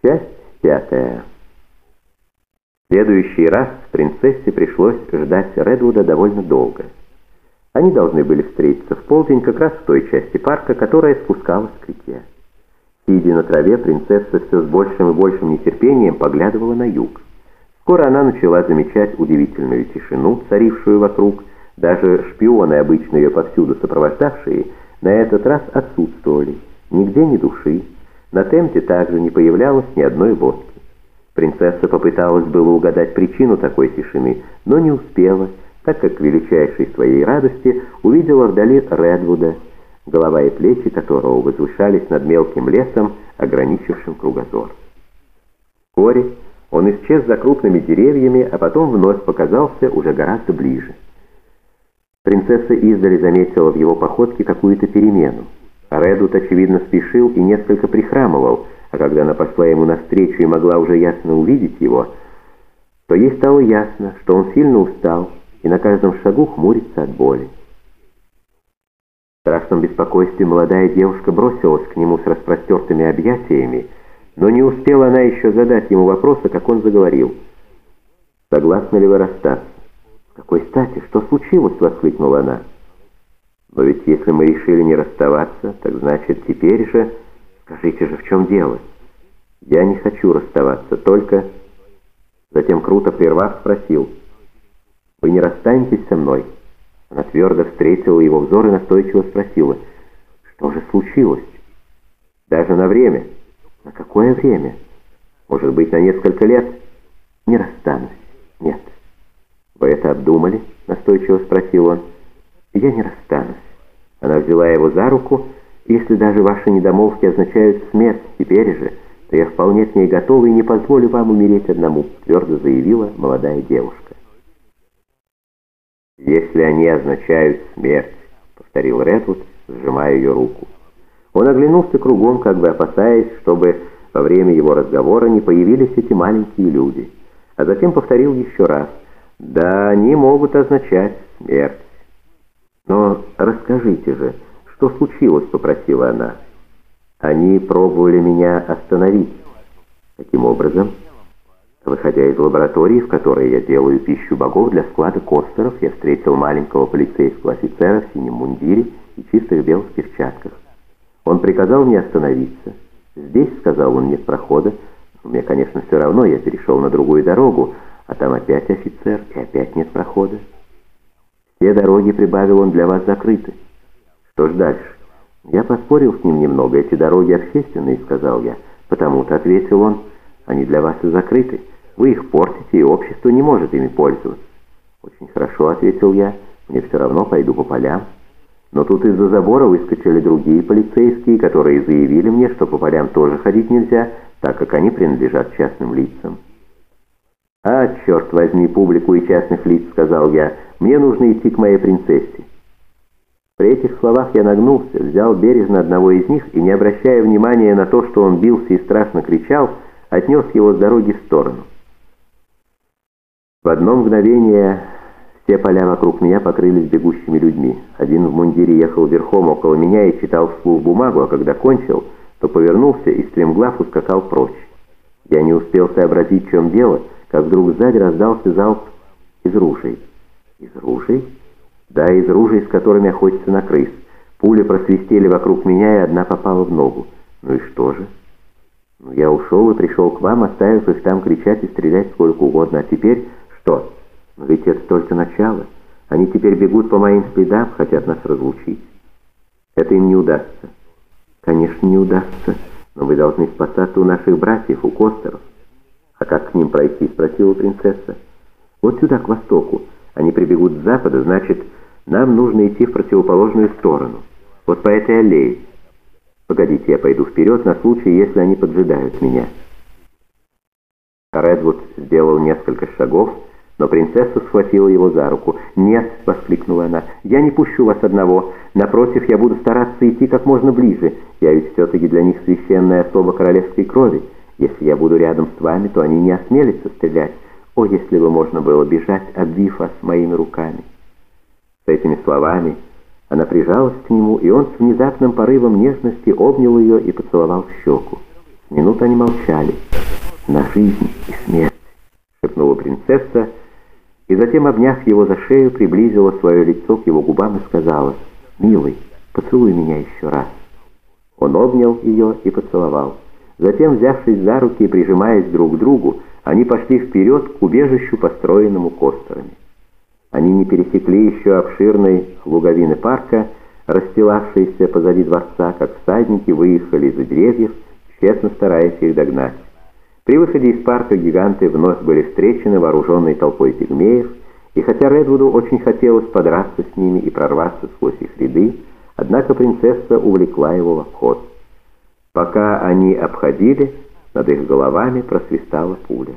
Часть пятая. В следующий раз принцессе пришлось ждать Редвуда довольно долго. Они должны были встретиться в полдень как раз в той части парка, которая спускалась к реке. Сидя на траве, принцесса все с большим и большим нетерпением поглядывала на юг. Скоро она начала замечать удивительную тишину, царившую вокруг. Даже шпионы, обычно ее повсюду сопровождавшие, на этот раз отсутствовали. Нигде ни души. На темте также не появлялось ни одной лодки. Принцесса попыталась было угадать причину такой тишины, но не успела, так как к величайшей своей радости увидела вдали Редвуда, голова и плечи которого возвышались над мелким лесом, ограничившим кругозор. Вскоре он исчез за крупными деревьями, а потом вновь показался уже гораздо ближе. Принцесса издали заметила в его походке какую-то перемену. Редут, очевидно, спешил и несколько прихрамывал, а когда она пошла ему навстречу и могла уже ясно увидеть его, то ей стало ясно, что он сильно устал и на каждом шагу хмурится от боли. В страшном беспокойстве молодая девушка бросилась к нему с распростертыми объятиями, но не успела она еще задать ему вопроса, как он заговорил. «Согласны ли вы расстаться?» «С какой стати? Что случилось?» — воскликнула она. Но ведь если мы решили не расставаться, так значит теперь же... Скажите же, в чем дело? Я не хочу расставаться, только... Затем, круто прервав, спросил. Вы не расстанетесь со мной? Она твердо встретила его взор и настойчиво спросила. Что же случилось? Даже на время. На какое время? Может быть, на несколько лет? Не расстанусь. Нет. Вы это обдумали? Настойчиво спросил он. Я не расстанусь. Она взяла его за руку. Если даже ваши недомолвки означают смерть теперь же, то я вполне к ней готова и не позволю вам умереть одному, твердо заявила молодая девушка. «Если они означают смерть», — повторил Редвуд, сжимая ее руку. Он оглянулся кругом, как бы опасаясь, чтобы во время его разговора не появились эти маленькие люди. А затем повторил еще раз. «Да, они могут означать смерть». «Но расскажите же, что случилось?» — попросила она. «Они пробовали меня остановить. Каким образом?» Выходя из лаборатории, в которой я делаю пищу богов для склада костеров, я встретил маленького полицейского офицера в синем мундире и чистых белых перчатках. Он приказал мне остановиться. «Здесь», — сказал он, — «нет прохода. Мне, конечно, все равно, я перешел на другую дорогу, а там опять офицер, и опять нет прохода». Все дороги, прибавил он, для вас закрыты. Что ж дальше? Я поспорил с ним немного, эти дороги общественные, сказал я. Потому-то, ответил он, они для вас и закрыты. Вы их портите, и общество не может ими пользоваться. Очень хорошо, ответил я, мне все равно пойду по полям. Но тут из-за забора выскочили другие полицейские, которые заявили мне, что по полям тоже ходить нельзя, так как они принадлежат частным лицам. «А, черт возьми, публику и частных лиц», — сказал я, — «мне нужно идти к моей принцессе». При этих словах я нагнулся, взял бережно одного из них и, не обращая внимания на то, что он бился и страшно кричал, отнес его с дороги в сторону. В одно мгновение все поля вокруг меня покрылись бегущими людьми. Один в мундире ехал верхом около меня и читал вслух бумагу, а когда кончил, то повернулся и стремглав ускакал прочь. Я не успел сообразить, в чем дело — как вдруг сзади раздался залп из ружей. Из ружей? Да, из ружей, с которыми охотятся на крыс. Пули просвистели вокруг меня, и одна попала в ногу. Ну и что же? Ну, я ушел и пришел к вам, оставив их там кричать и стрелять сколько угодно. А теперь что? Но ведь это только начало. Они теперь бегут по моим следам, хотят нас разлучить. Это им не удастся. Конечно, не удастся. Но вы должны спасаться у наших братьев, у Костеров. «А как к ним пройти?» — спросила принцесса. «Вот сюда, к востоку. Они прибегут с запада, значит, нам нужно идти в противоположную сторону. Вот по этой аллее. Погодите, я пойду вперед на случай, если они поджидают меня». Редвуд сделал несколько шагов, но принцесса схватила его за руку. «Нет!» — воскликнула она. «Я не пущу вас одного. Напротив, я буду стараться идти как можно ближе. Я ведь все-таки для них священная особа королевской крови». Если я буду рядом с вами, то они не осмелятся стрелять. О, если бы можно было бежать, обвив вас моими руками!» С этими словами она прижалась к нему, и он с внезапным порывом нежности обнял ее и поцеловал в щеку. С минут они молчали. «На жизнь и смерть», — шепнула принцесса, и затем, обняв его за шею, приблизила свое лицо к его губам и сказала, «Милый, поцелуй меня еще раз». Он обнял ее и поцеловал. Затем, взявшись за руки и прижимаясь друг к другу, они пошли вперед к убежищу, построенному костерами. Они не пересекли еще обширной луговины парка, расстилавшейся позади дворца, как всадники выехали из-за деревьев, тщетно стараясь их догнать. При выходе из парка гиганты вновь были встречены вооруженной толпой пигмеев, и хотя Редвуду очень хотелось подраться с ними и прорваться сквозь их ряды, однако принцесса увлекла его в обход. Пока они обходили, над их головами просвистала пуля.